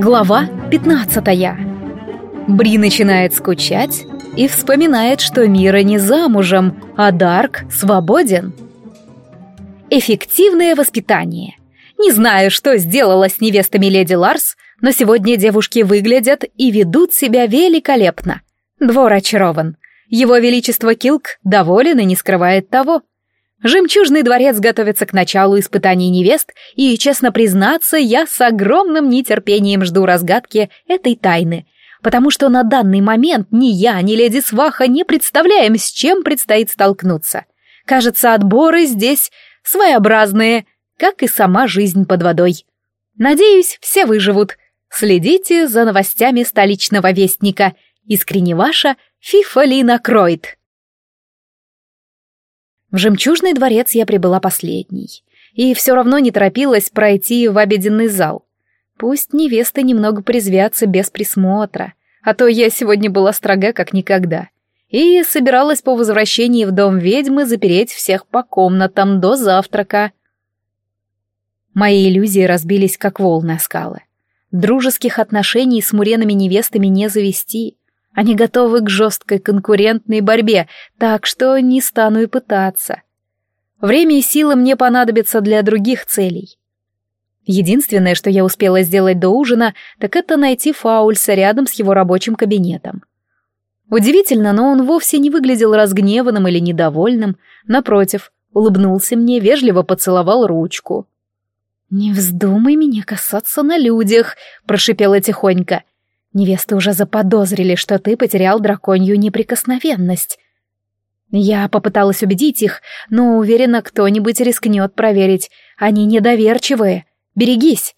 Глава 15 Бри начинает скучать и вспоминает, что Мира не замужем, а Дарк свободен. Эффективное воспитание. Не знаю, что сделала с невестами леди Ларс, но сегодня девушки выглядят и ведут себя великолепно. Двор очарован. Его Величество Килк доволен и не скрывает того. Жемчужный дворец готовится к началу испытаний невест, и, честно признаться, я с огромным нетерпением жду разгадки этой тайны, потому что на данный момент ни я, ни леди Сваха не представляем, с чем предстоит столкнуться. Кажется, отборы здесь своеобразные, как и сама жизнь под водой. Надеюсь, все выживут. Следите за новостями столичного вестника. Искренне ваша Фифа Лина Кройт. В жемчужный дворец я прибыла последней. И все равно не торопилась пройти в обеденный зал. Пусть невесты немного призвятся без присмотра, а то я сегодня была строга как никогда. И собиралась по возвращении в дом ведьмы запереть всех по комнатам до завтрака. Мои иллюзии разбились, как волны скалы. Дружеских отношений с муренами невестами не завести — они готовы к жесткой конкурентной борьбе, так что не стану и пытаться. Время и силы мне понадобятся для других целей. Единственное, что я успела сделать до ужина, так это найти Фаульса рядом с его рабочим кабинетом. Удивительно, но он вовсе не выглядел разгневанным или недовольным. Напротив, улыбнулся мне, вежливо поцеловал ручку. «Не вздумай меня касаться на людях», — прошипела тихонько. Невесты уже заподозрили, что ты потерял драконью неприкосновенность. Я попыталась убедить их, но уверена, кто-нибудь рискнет проверить. Они недоверчивые. Берегись.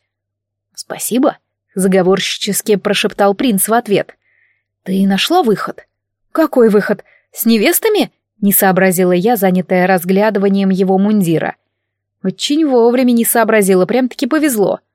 Спасибо, заговорщически прошептал принц в ответ. Ты нашла выход? Какой выход? С невестами? Не сообразила я, занятая разглядыванием его мундира. Очень вовремя не сообразила, прям-таки повезло. —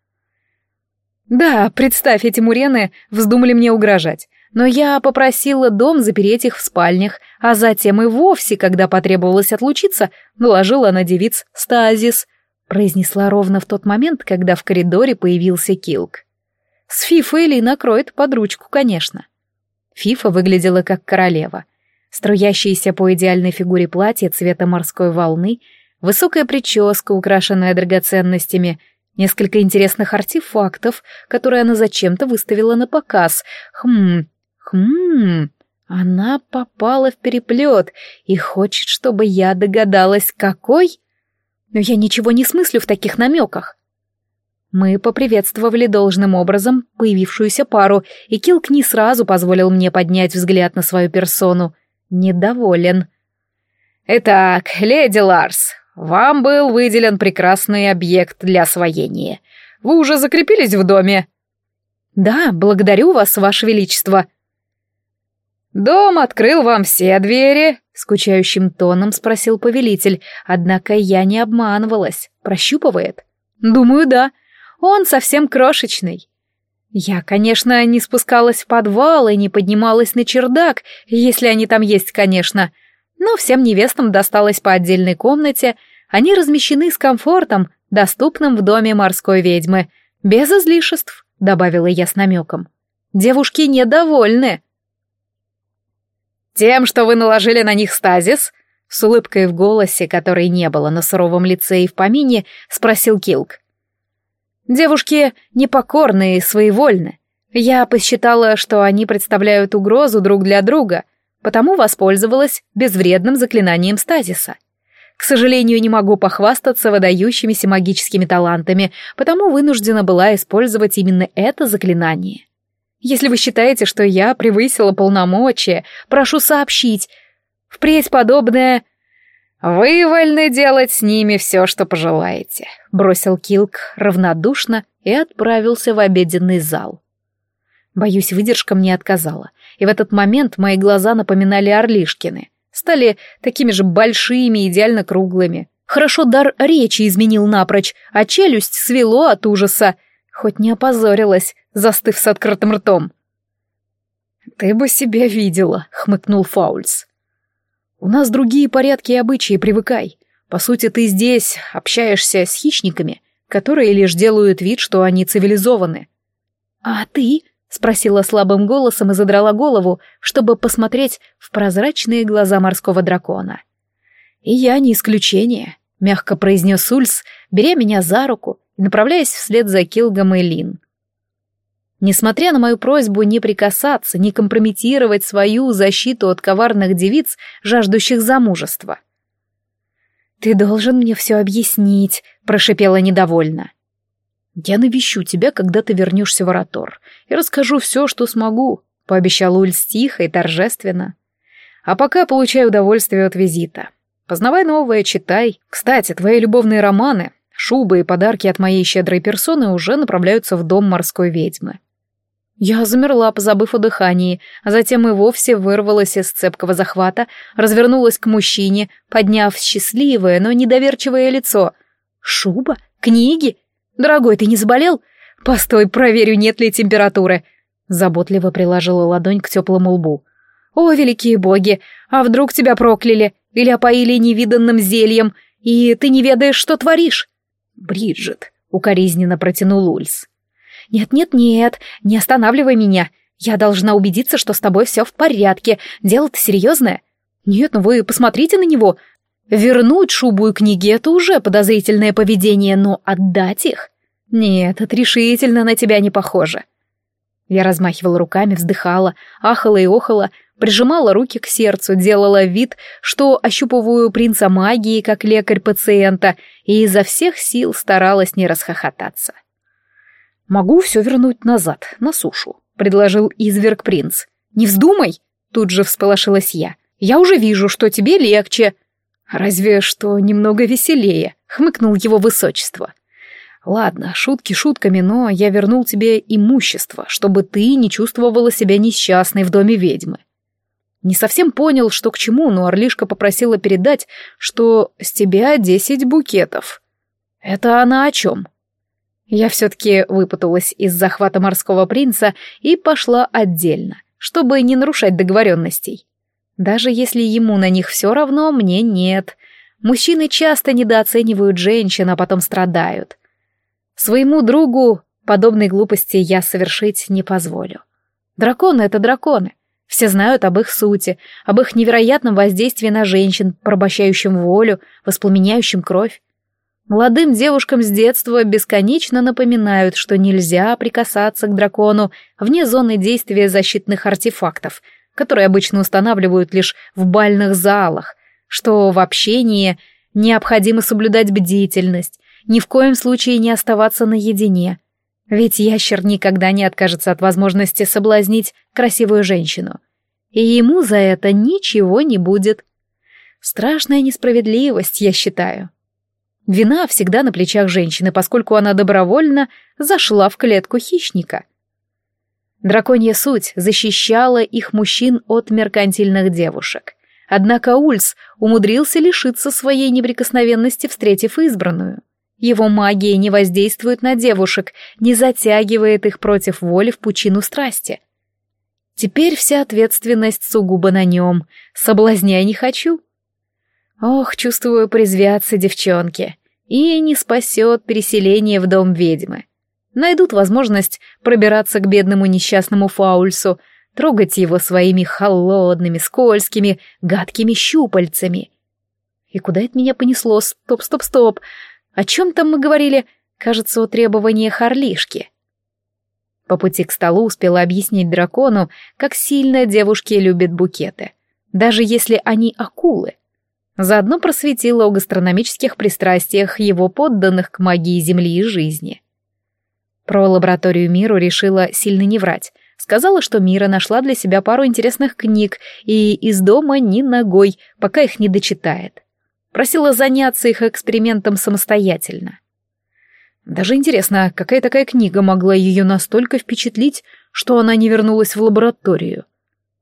да, представь, эти мурены вздумали мне угрожать. Но я попросила дом запереть их в спальнях, а затем и вовсе, когда потребовалось отлучиться, наложила на девиц стазис, произнесла ровно в тот момент, когда в коридоре появился Килк. С Фифой Ли накроет под ручку, конечно. Фифа выглядела как королева. Струящаяся по идеальной фигуре платье цвета морской волны, высокая прическа, украшенная драгоценностями — Несколько интересных артефактов, которые она зачем-то выставила на показ. Хм, хм, она попала в переплет и хочет, чтобы я догадалась, какой? Но я ничего не смыслю в таких намеках. Мы поприветствовали должным образом появившуюся пару, и Килк не сразу позволил мне поднять взгляд на свою персону. Недоволен. «Итак, леди Ларс, вам был выделен прекрасный объект для освоения. Вы уже закрепились в доме?» «Да, благодарю вас, ваше величество». «Дом открыл вам все двери?» — скучающим тоном спросил повелитель, однако я не обманывалась. Прощупывает? «Думаю, да. Он совсем крошечный». Я, конечно, не спускалась в подвал и не поднималась на чердак, если они там есть, конечно, — но всем невестам досталось по отдельной комнате, они размещены с комфортом, доступным в доме морской ведьмы, без излишеств, добавила я с намеком. Девушки недовольны. Тем, что вы наложили на них стазис, с улыбкой в голосе, которой не было на суровом лице и в помине, спросил Килк. Девушки непокорные и своевольны. Я посчитала, что они представляют угрозу друг для друга — потому воспользовалась безвредным заклинанием стазиса. К сожалению, не могу похвастаться выдающимися магическими талантами, потому вынуждена была использовать именно это заклинание. Если вы считаете, что я превысила полномочия, прошу сообщить. Впредь подобное... «Вы вольны делать с ними все, что пожелаете», — бросил Килк равнодушно и отправился в обеденный зал. Боюсь, выдержка мне отказала и в этот момент мои глаза напоминали Орлишкины. Стали такими же большими, идеально круглыми. Хорошо дар речи изменил напрочь, а челюсть свело от ужаса. Хоть не опозорилась, застыв с открытым ртом. «Ты бы себя видела», — хмыкнул Фаульс. «У нас другие порядки и обычаи, привыкай. По сути, ты здесь общаешься с хищниками, которые лишь делают вид, что они цивилизованы. «А ты?» — спросила слабым голосом и задрала голову, чтобы посмотреть в прозрачные глаза морского дракона. «И я не исключение», — мягко произнес Ульс, беря меня за руку и направляясь вслед за Килгом и Лин. Несмотря на мою просьбу не прикасаться, не компрометировать свою защиту от коварных девиц, жаждущих замужества. «Ты должен мне все объяснить», — прошипела недовольно. «Я навещу тебя, когда ты вернешься в Аратор, и расскажу все, что смогу», — пообещал Ульс тихо и торжественно. «А пока получай удовольствие от визита. Познавай новое, читай. Кстати, твои любовные романы, шубы и подарки от моей щедрой персоны уже направляются в дом морской ведьмы. Я замерла, позабыв о дыхании, а затем и вовсе вырвалась из цепкого захвата, развернулась к мужчине, подняв счастливое, но недоверчивое лицо. «Шуба? Книги? Дорогой, ты не заболел? Постой, проверю, нет ли температуры». Заботливо приложила ладонь к теплому лбу. «О, великие боги! А вдруг тебя прокляли? Или опоили невиданным зельем, и ты не ведаешь, что творишь?» «Бриджит», — укоризненно протянул Ульс. «Нет-нет-нет, не останавливай меня. Я должна убедиться, что с тобой все в порядке. Дело-то серьезное. Нет, ну вы посмотрите на него. Вернуть шубу и книги — это уже подозрительное поведение, но отдать их? Нет, это решительно на тебя не похоже». Я размахивала руками, вздыхала, ахала и охала, прижимала руки к сердцу, делала вид, что ощупываю принца магии, как лекарь пациента, и изо всех сил старалась не расхохотаться. «Могу все вернуть назад, на сушу», — предложил изверг принц. «Не вздумай!» — тут же всполошилась я. «Я уже вижу, что тебе легче». «Разве что немного веселее», — хмыкнул его высочество. «Ладно, шутки шутками, но я вернул тебе имущество, чтобы ты не чувствовала себя несчастной в доме ведьмы. Не совсем понял, что к чему, но Орлишка попросила передать, что с тебя десять букетов. Это она о чем?» Я все-таки выпуталась из захвата морского принца и пошла отдельно, чтобы не нарушать договоренностей. Даже если ему на них все равно, мне нет. Мужчины часто недооценивают женщин, а потом страдают. Своему другу подобной глупости я совершить не позволю. Драконы — это драконы. Все знают об их сути, об их невероятном воздействии на женщин, порабощающем волю, воспламеняющем кровь. Молодым девушкам с детства бесконечно напоминают, что нельзя прикасаться к дракону вне зоны действия защитных артефактов, которые обычно устанавливают лишь в бальных залах, что в общении необходимо соблюдать бдительность, ни в коем случае не оставаться наедине. Ведь ящер никогда не откажется от возможности соблазнить красивую женщину. И ему за это ничего не будет. Страшная несправедливость, я считаю. Вина всегда на плечах женщины, поскольку она добровольно зашла в клетку хищника. Драконья суть защищала их мужчин от меркантильных девушек. Однако Ульс умудрился лишиться своей неприкосновенности, встретив избранную. Его магия не воздействует на девушек, не затягивает их против воли в пучину страсти. Теперь вся ответственность сугубо на нем. Соблазняй не хочу. Ох, чувствую, призвятся девчонки. И не спасет переселение в дом ведьмы. Найдут возможность пробираться к бедному несчастному Фаульсу, трогать его своими холодными, скользкими, гадкими щупальцами. И куда это меня понесло? Стоп, стоп, стоп. О чем там мы говорили? Кажется, о требовании Харлишки. По пути к столу успела объяснить дракону, как сильно девушки любят букеты. Даже если они акулы. Заодно просветила о гастрономических пристрастиях его подданных к магии Земли и жизни. Про лабораторию Миру решила сильно не врать. Сказала, что Мира нашла для себя пару интересных книг и из дома ни ногой, пока их не дочитает. Просила заняться их экспериментом самостоятельно. Даже интересно, какая такая книга могла ее настолько впечатлить, что она не вернулась в лабораторию.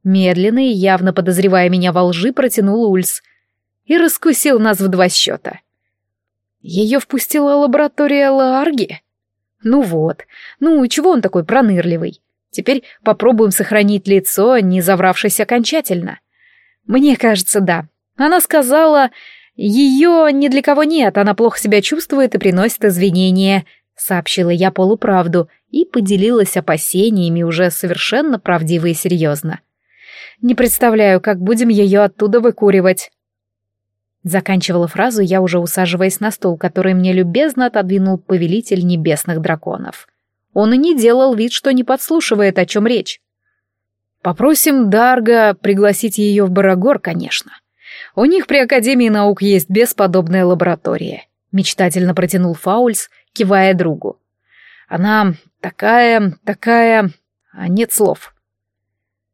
Медленно и явно подозревая меня во лжи, протянул Ульс — и раскусил нас в два счета. Ее впустила лаборатория Лаарги? Ну вот, ну чего он такой пронырливый? Теперь попробуем сохранить лицо, не завравшись окончательно. Мне кажется, да. Она сказала, ее ни для кого нет, она плохо себя чувствует и приносит извинения. Сообщила я полуправду и поделилась опасениями уже совершенно правдиво и серьезно. «Не представляю, как будем ее оттуда выкуривать». Заканчивала фразу я уже усаживаясь на стул, который мне любезно отодвинул повелитель небесных драконов. Он и не делал вид, что не подслушивает, о чем речь. «Попросим Дарга пригласить ее в Барагор, конечно. У них при Академии наук есть бесподобная лаборатория», — мечтательно протянул Фаульс, кивая другу. «Она такая, такая... А нет слов».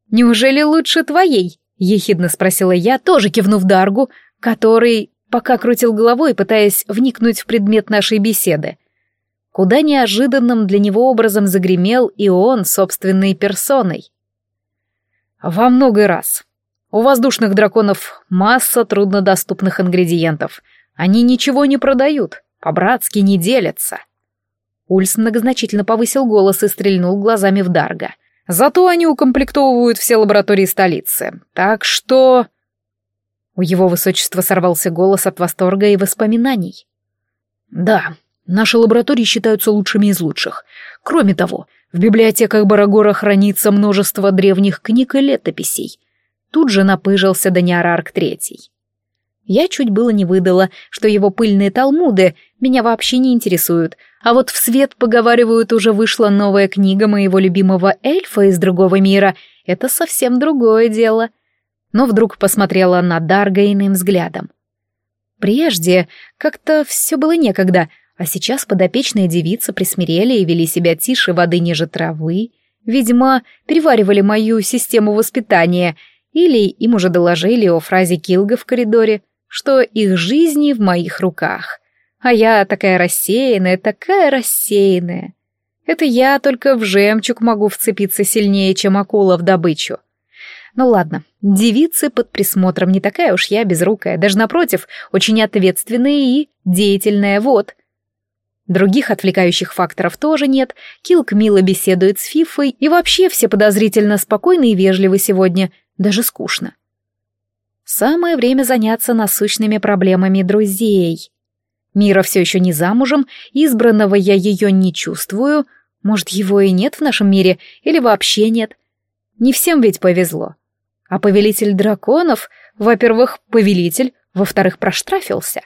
«Неужели лучше твоей?» — ехидно спросила я, тоже кивнув Даргу, который пока крутил головой, пытаясь вникнуть в предмет нашей беседы. Куда неожиданным для него образом загремел и он собственной персоной. Во много раз. У воздушных драконов масса труднодоступных ингредиентов. Они ничего не продают, по-братски не делятся. Ульс многозначительно повысил голос и стрельнул глазами в Дарга. Зато они укомплектовывают все лаборатории столицы. Так что... У его высочества сорвался голос от восторга и воспоминаний. «Да, наши лаборатории считаются лучшими из лучших. Кроме того, в библиотеках Барагора хранится множество древних книг и летописей. Тут же напыжился Даниарарк Третий. Я чуть было не выдала, что его пыльные талмуды меня вообще не интересуют, а вот в свет, поговаривают, уже вышла новая книга моего любимого эльфа из другого мира. Это совсем другое дело — но вдруг посмотрела на Дарга иным взглядом. Прежде как-то все было некогда, а сейчас подопечные девицы присмирели и вели себя тише воды ниже травы, видимо, переваривали мою систему воспитания, или им уже доложили о фразе Килга в коридоре, что их жизни в моих руках. А я такая рассеянная, такая рассеянная. Это я только в жемчуг могу вцепиться сильнее, чем акула в добычу. Ну ладно, девицы под присмотром не такая уж я безрукая, даже напротив, очень ответственная и деятельная, вот. Других отвлекающих факторов тоже нет, Килк мило беседует с Фифой, и вообще все подозрительно спокойны и вежливы сегодня, даже скучно. Самое время заняться насущными проблемами друзей. Мира все еще не замужем, избранного я ее не чувствую, может, его и нет в нашем мире, или вообще нет. Не всем ведь повезло. А повелитель драконов, во-первых, повелитель, во-вторых, проштрафился.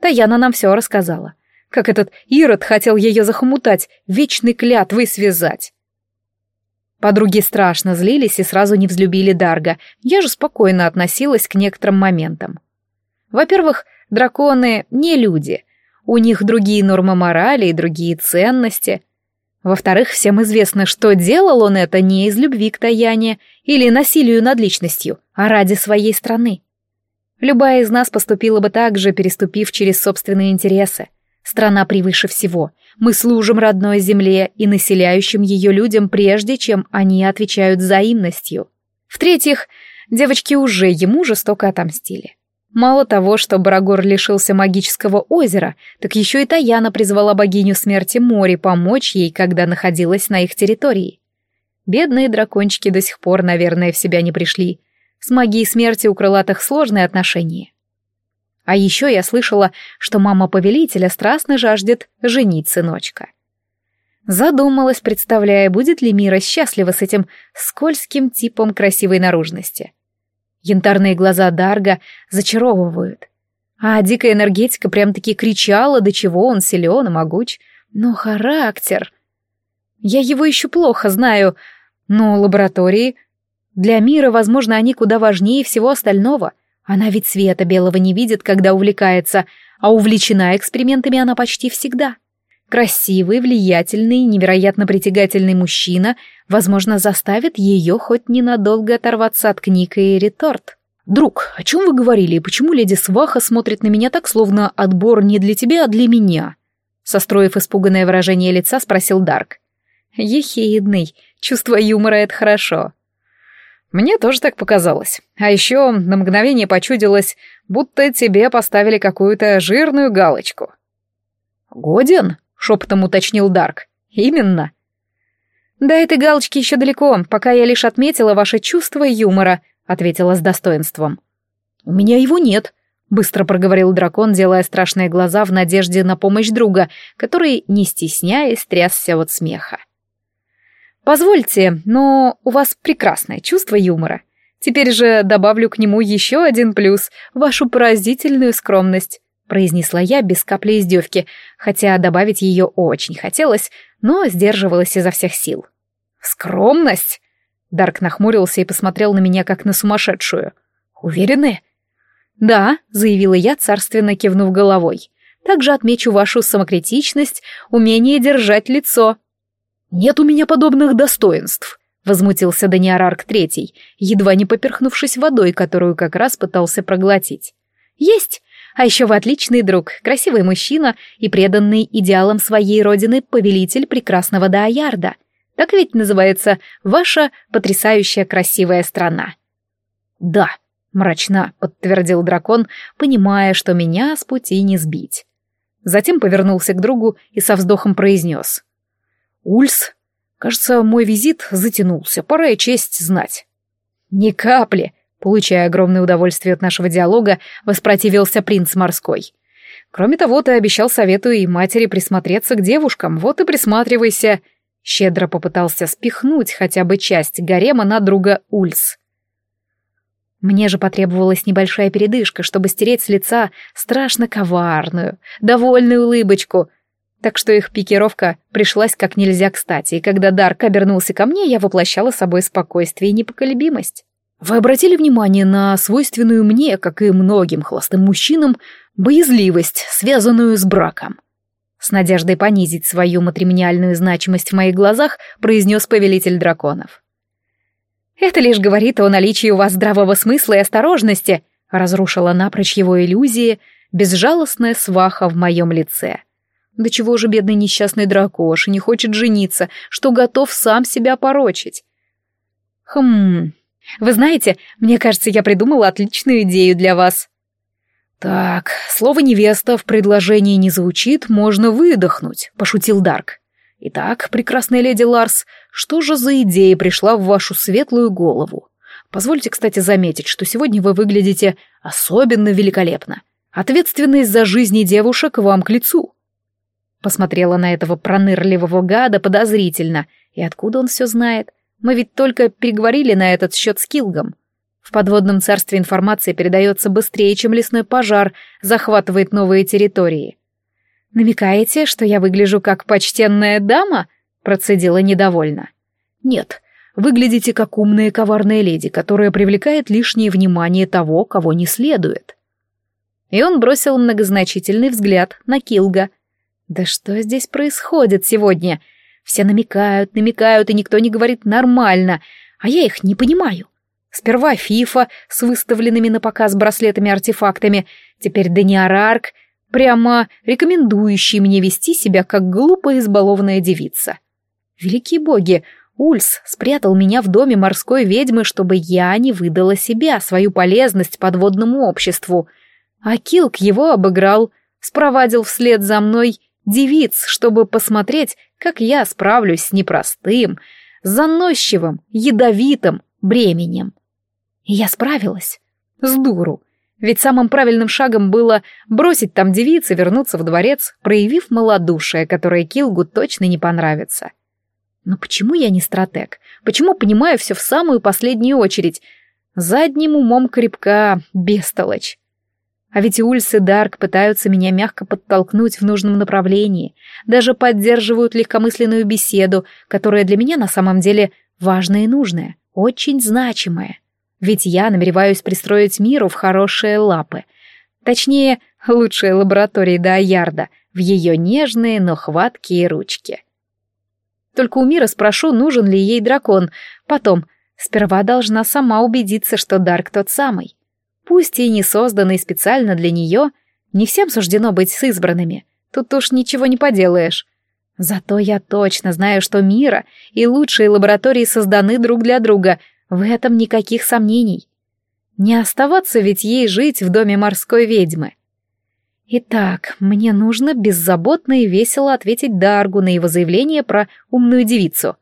Таяна нам все рассказала. Как этот Ирод хотел ее захомутать, вечной клятвой связать. Подруги страшно злились и сразу не взлюбили Дарга. Я же спокойно относилась к некоторым моментам. Во-первых, драконы не люди. У них другие нормы морали и другие ценности. Во-вторых, всем известно, что делал он это не из любви к Таяне или насилию над личностью, а ради своей страны. Любая из нас поступила бы так же, переступив через собственные интересы. Страна превыше всего. Мы служим родной земле и населяющим ее людям, прежде чем они отвечают взаимностью. В-третьих, девочки уже ему жестоко отомстили. Мало того, что Барагор лишился магического озера, так еще и Таяна призвала богиню смерти Мори помочь ей, когда находилась на их территории. Бедные дракончики до сих пор, наверное, в себя не пришли. С магией смерти у крылатых сложные отношения. А еще я слышала, что мама повелителя страстно жаждет женить сыночка. Задумалась, представляя, будет ли Мира счастлива с этим скользким типом красивой наружности. Янтарные глаза Дарга зачаровывают. А дикая энергетика прям-таки кричала, до чего он силен и могуч. Но характер... Я его еще плохо знаю, но лаборатории... Для мира, возможно, они куда важнее всего остального. Она ведь света белого не видит, когда увлекается, а увлечена экспериментами она почти всегда. Красивый, влиятельный, невероятно притягательный мужчина, возможно, заставит ее хоть ненадолго оторваться от книг и реторт. «Друг, о чем вы говорили и почему леди Сваха смотрит на меня так, словно отбор не для тебя, а для меня?» Состроив испуганное выражение лица, спросил Дарк. «Ехидный. Чувство юмора — это хорошо». Мне тоже так показалось. А еще на мгновение почудилось, будто тебе поставили какую-то жирную галочку. «Годен?» шепотом уточнил Дарк. «Именно». «До этой галочки еще далеко, пока я лишь отметила ваше чувство юмора», — ответила с достоинством. «У меня его нет», — быстро проговорил дракон, делая страшные глаза в надежде на помощь друга, который, не стесняясь, трясся от смеха. Позвольте, но у вас прекрасное чувство юмора. Теперь же добавлю к нему еще один плюс — вашу поразительную скромность», — произнесла я без капли издевки, хотя добавить ее очень хотелось, но сдерживалась изо всех сил. «Скромность?» Дарк нахмурился и посмотрел на меня, как на сумасшедшую. «Уверены?» «Да», — заявила я, царственно кивнув головой. «Также отмечу вашу самокритичность, умение держать лицо». «Нет у меня подобных достоинств», — возмутился Даниарарк Третий, едва не поперхнувшись водой, которую как раз пытался проглотить. «Есть! А еще вы отличный друг, красивый мужчина и преданный идеалам своей родины повелитель прекрасного Даоярда. Так ведь называется ваша потрясающая красивая страна». «Да», — мрачно подтвердил дракон, понимая, что меня с пути не сбить. Затем повернулся к другу и со вздохом произнес. «Ульс, кажется, мой визит затянулся, пора и честь знать». «Ни капли», — получая огромное удовольствие от нашего диалога, воспротивился принц морской. «Кроме того, ты обещал совету и матери присмотреться к девушкам, вот и присматривайся». Щедро попытался спихнуть хотя бы часть гарема на друга Ульс. Мне же потребовалась небольшая передышка, чтобы стереть с лица страшно коварную, довольную улыбочку. Так что их пикировка пришлась как нельзя кстати, и когда Дарк обернулся ко мне, я воплощала собой спокойствие и непоколебимость. Вы обратили внимание на свойственную мне, как и многим холостым мужчинам, боязливость, связанную с браком? С надеждой понизить свою матримониальную значимость в моих глазах произнес повелитель драконов. Это лишь говорит о наличии у вас здравого смысла и осторожности, разрушила напрочь его иллюзии безжалостная сваха в моем лице. Да чего же бедный несчастный дракоша не хочет жениться, что готов сам себя порочить? Хм, вы знаете, мне кажется, я придумала отличную идею для вас. Так, слово «невеста» в предложении не звучит, можно выдохнуть, пошутил Дарк. Итак, прекрасная леди Ларс, что же за идея пришла в вашу светлую голову? Позвольте, кстати, заметить, что сегодня вы выглядите особенно великолепно. Ответственность за жизни девушек вам к лицу. Посмотрела на этого пронырливого гада подозрительно. И откуда он все знает? Мы ведь только переговорили на этот счет с Килгом. В подводном царстве информация передается быстрее, чем лесной пожар захватывает новые территории. «Намекаете, что я выгляжу как почтенная дама?» — процедила недовольно. «Нет, выглядите как умная коварная леди, которая привлекает лишнее внимание того, кого не следует». И он бросил многозначительный взгляд на Килга. «Да что здесь происходит сегодня? Все намекают, намекают, и никто не говорит нормально, а я их не понимаю. Сперва Фифа с выставленными на показ браслетами-артефактами, теперь Даниарарк — прямо рекомендующий мне вести себя как глупая избалованная девица. Великие боги, Ульс спрятал меня в доме морской ведьмы, чтобы я не выдала себя, свою полезность подводному обществу. А Килк его обыграл, спровадил вслед за мной девиц, чтобы посмотреть, как я справлюсь с непростым, заносчивым, ядовитым бременем. И я справилась. С дуру. Ведь самым правильным шагом было бросить там девиц вернуться в дворец, проявив малодушие, которое Килгу точно не понравится. Но почему я не стратег? Почему понимаю все в самую последнюю очередь? Задним умом крепка, бестолочь. А ведь Ульс и Дарк пытаются меня мягко подтолкнуть в нужном направлении, даже поддерживают легкомысленную беседу, которая для меня на самом деле важная и нужная, очень значимая. Ведь я намереваюсь пристроить миру в хорошие лапы. Точнее, лучшие лаборатории до в ее нежные, но хваткие ручки. Только у Мира спрошу, нужен ли ей дракон. Потом, сперва должна сама убедиться, что Дарк тот самый. Пусть и не созданный специально для нее, не всем суждено быть с избранными. Тут уж ничего не поделаешь. Зато я точно знаю, что Мира и лучшие лаборатории созданы друг для друга — в этом никаких сомнений. Не оставаться ведь ей жить в доме морской ведьмы. Итак, мне нужно беззаботно и весело ответить Даргу на его заявление про умную девицу.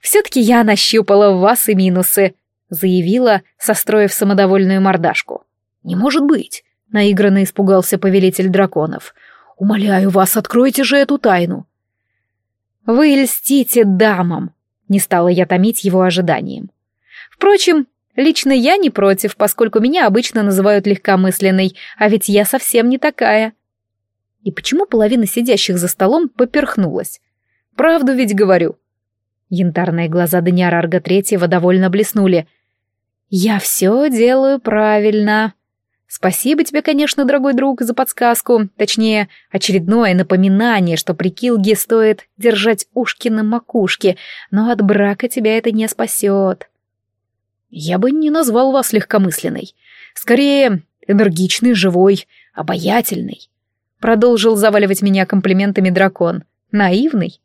«Все-таки я нащупала в вас и минусы», — заявила, состроив самодовольную мордашку. «Не может быть», — наигранно испугался повелитель драконов. «Умоляю вас, откройте же эту тайну». «Вы льстите дамам», Не стала я томить его ожиданием. Впрочем, лично я не против, поскольку меня обычно называют легкомысленной, а ведь я совсем не такая. И почему половина сидящих за столом поперхнулась? Правду ведь говорю. Янтарные глаза Даниара Арга Третьего довольно блеснули. «Я все делаю правильно», Спасибо тебе, конечно, дорогой друг, за подсказку, точнее, очередное напоминание, что при Килге стоит держать ушки на макушке, но от брака тебя это не спасет. Я бы не назвал вас легкомысленной. Скорее, энергичный, живой, обаятельный. Продолжил заваливать меня комплиментами дракон. Наивный.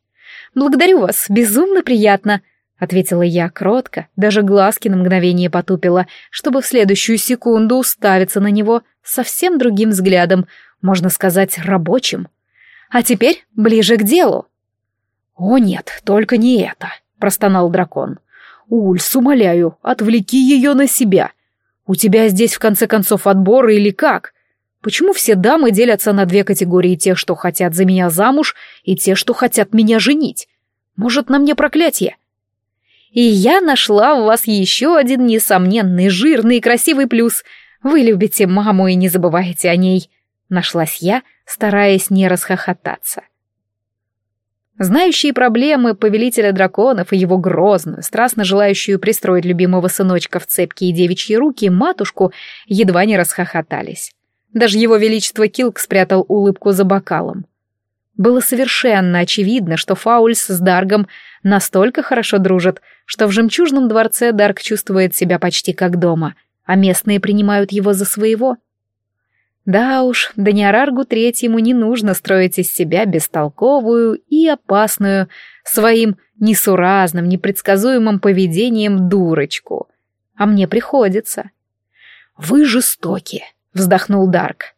Благодарю вас, безумно приятно. — ответила я кротко, даже глазки на мгновение потупила, чтобы в следующую секунду уставиться на него совсем другим взглядом, можно сказать, рабочим. А теперь ближе к делу. «О нет, только не это», — простонал дракон. «Ульс, умоляю, отвлеки ее на себя. У тебя здесь в конце концов отбор или как? Почему все дамы делятся на две категории тех, что хотят за меня замуж, и те, что хотят меня женить? Может, на мне проклятие?» И я нашла у вас еще один несомненный, жирный и красивый плюс. Вы любите маму и не забываете о ней. Нашлась я, стараясь не расхохотаться. Знающие проблемы повелителя драконов и его грозную, страстно желающую пристроить любимого сыночка в цепкие девичьи руки матушку едва не расхохотались. Даже его величество Килк спрятал улыбку за бокалом. Было совершенно очевидно, что Фаульс с Даргом настолько хорошо дружат, что в жемчужном дворце Дарк чувствует себя почти как дома, а местные принимают его за своего. Да уж, Даниараргу Третьему не нужно строить из себя бестолковую и опасную своим несуразным, непредсказуемым поведением дурочку. А мне приходится. «Вы жестоки», — вздохнул Дарк.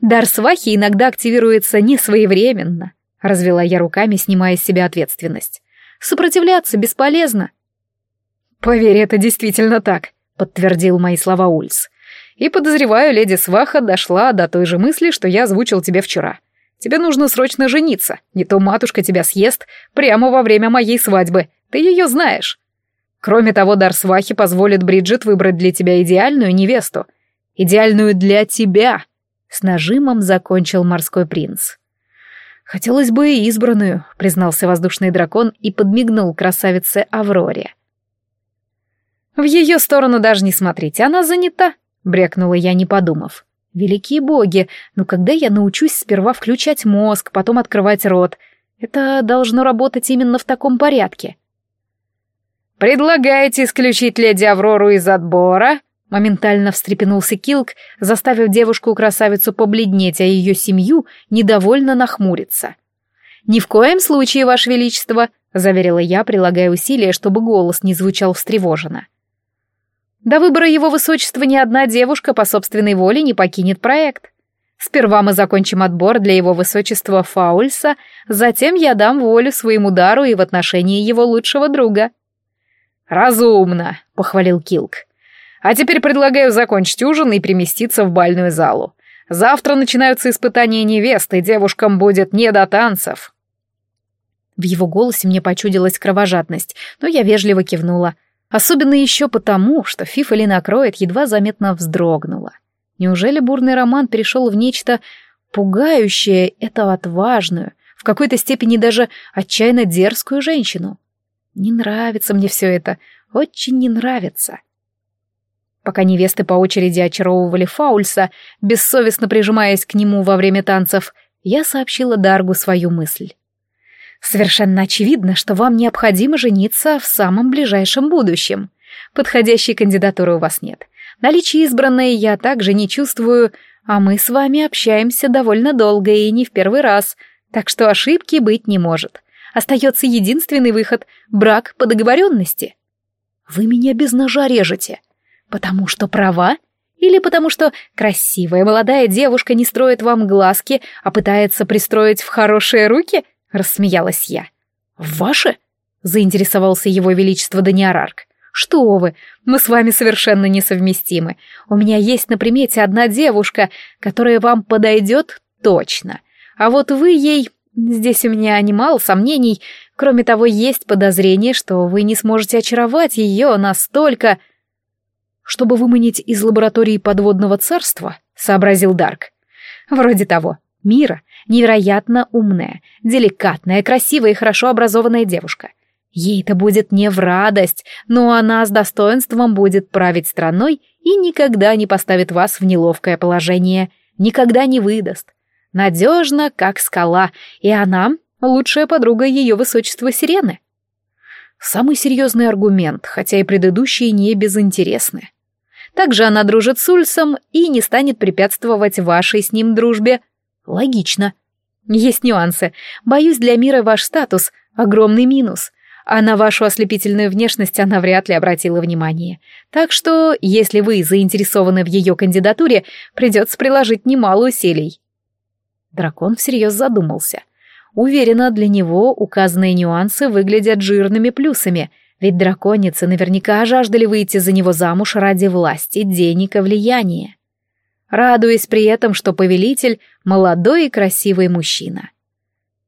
«Дар свахи иногда активируется не своевременно», — развела я руками, снимая с себя ответственность. «Сопротивляться бесполезно. «Поверь, это действительно так», — подтвердил мои слова Ульс. «И подозреваю, леди Сваха дошла до той же мысли, что я озвучил тебе вчера. Тебе нужно срочно жениться, не то матушка тебя съест прямо во время моей свадьбы, ты ее знаешь. Кроме того, дар Свахи позволит Бриджит выбрать для тебя идеальную невесту. Идеальную для тебя!» С нажимом закончил морской принц. «Хотелось бы и избранную», — признался воздушный дракон и подмигнул красавице Авроре. «В ее сторону даже не смотрите, она занята», — брякнула я, не подумав. «Великие боги, но когда я научусь сперва включать мозг, потом открывать рот? Это должно работать именно в таком порядке». «Предлагаете исключить леди Аврору из отбора?» Моментально встрепенулся Килк, заставив девушку-красавицу побледнеть, а ее семью недовольно нахмуриться. «Ни в коем случае, Ваше Величество», — заверила я, прилагая усилия, чтобы голос не звучал встревоженно. До выбора его высочества ни одна девушка по собственной воле не покинет проект. Сперва мы закончим отбор для его высочества Фаульса, затем я дам волю своему дару и в отношении его лучшего друга». «Разумно», — похвалил Килк. «А теперь предлагаю закончить ужин и переместиться в бальную залу. Завтра начинаются испытания невесты, девушкам будет не до танцев». В его голосе мне почудилась кровожадность, но я вежливо кивнула — Особенно еще потому, что Фифали накроет едва заметно вздрогнула. Неужели бурный роман перешел в нечто пугающее эту отважную, в какой-то степени даже отчаянно дерзкую женщину? Не нравится мне все это, очень не нравится. Пока невесты по очереди очаровывали Фаульса, бессовестно прижимаясь к нему во время танцев, я сообщила Даргу свою мысль. Совершенно очевидно, что вам необходимо жениться в самом ближайшем будущем. Подходящей кандидатуры у вас нет. Наличие избранной я также не чувствую, а мы с вами общаемся довольно долго и не в первый раз, так что ошибки быть не может. Остается единственный выход — брак по договоренности. Вы меня без ножа режете. Потому что права? Или потому что красивая молодая девушка не строит вам глазки, а пытается пристроить в хорошие руки —— рассмеялась я. «Ваше?» — заинтересовался его величество Даниарарк. «Что вы, мы с вами совершенно несовместимы. У меня есть на примете одна девушка, которая вам подойдет точно. А вот вы ей Здесь у меня немало сомнений. Кроме того, есть подозрение, что вы не сможете очаровать ее настолько... Чтобы выманить из лаборатории подводного царства, сообразил Дарк. Вроде того. Мира невероятно умная, деликатная, красивая и хорошо образованная девушка. Ей-то будет не в радость, но она с достоинством будет править страной и никогда не поставит вас в неловкое положение, никогда не выдаст. Надежно, как скала, и она — лучшая подруга ее высочества Сирены. Самый серьезный аргумент, хотя и предыдущие не безинтересны. Также она дружит с Ульсом и не станет препятствовать вашей с ним дружбе. Логично. Есть нюансы. Боюсь, для мира ваш статус — огромный минус. А на вашу ослепительную внешность она вряд ли обратила внимание. Так что, если вы заинтересованы в ее кандидатуре, придется приложить немало усилий. Дракон всерьез задумался. Уверена, для него указанные нюансы выглядят жирными плюсами, ведь драконицы наверняка жаждали выйти за него замуж ради власти, денег и влияния. Радуясь при этом, что повелитель — молодой и красивый мужчина.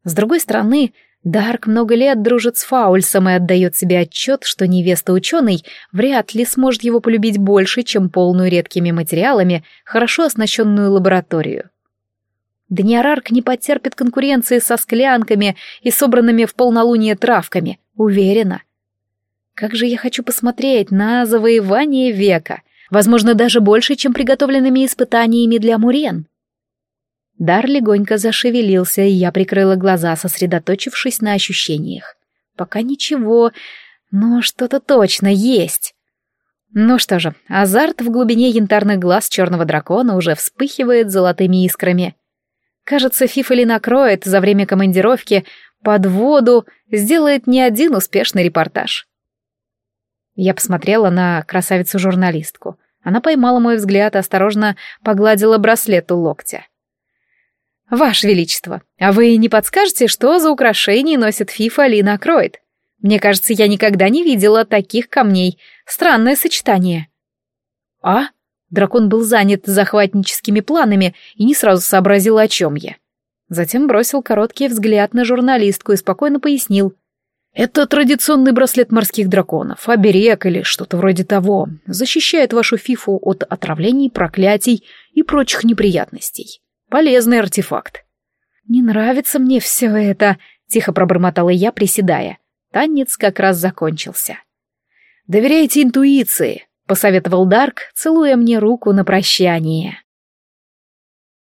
С другой стороны, Дарк много лет дружит с Фаульсом и отдает себе отчет, что невеста ученый вряд ли сможет его полюбить больше, чем полную редкими материалами, хорошо оснащенную лабораторию. Дниарарк не потерпит конкуренции со склянками и собранными в полнолуние травками, уверена. Как же я хочу посмотреть на завоевание века, возможно, даже больше, чем приготовленными испытаниями для Мурен. Дар легонько зашевелился, и я прикрыла глаза, сосредоточившись на ощущениях. Пока ничего, но что-то точно есть. Ну что же, азарт в глубине янтарных глаз черного дракона уже вспыхивает золотыми искрами. Кажется, Фифали накроет за время командировки под воду, сделает не один успешный репортаж. Я посмотрела на красавицу-журналистку. Она поймала мой взгляд и осторожно погладила браслет у локтя. «Ваше Величество, а вы не подскажете, что за украшение носит Фифа Лина Кроид? Мне кажется, я никогда не видела таких камней. Странное сочетание». «А?» Дракон был занят захватническими планами и не сразу сообразил, о чем я. Затем бросил короткий взгляд на журналистку и спокойно пояснил. «Это традиционный браслет морских драконов, оберег или что-то вроде того. Защищает вашу фифу от отравлений, проклятий и прочих неприятностей. Полезный артефакт». «Не нравится мне все это», — тихо пробормотала я, приседая. Танец как раз закончился. «Доверяйте интуиции», — посоветовал Дарк, целуя мне руку на прощание.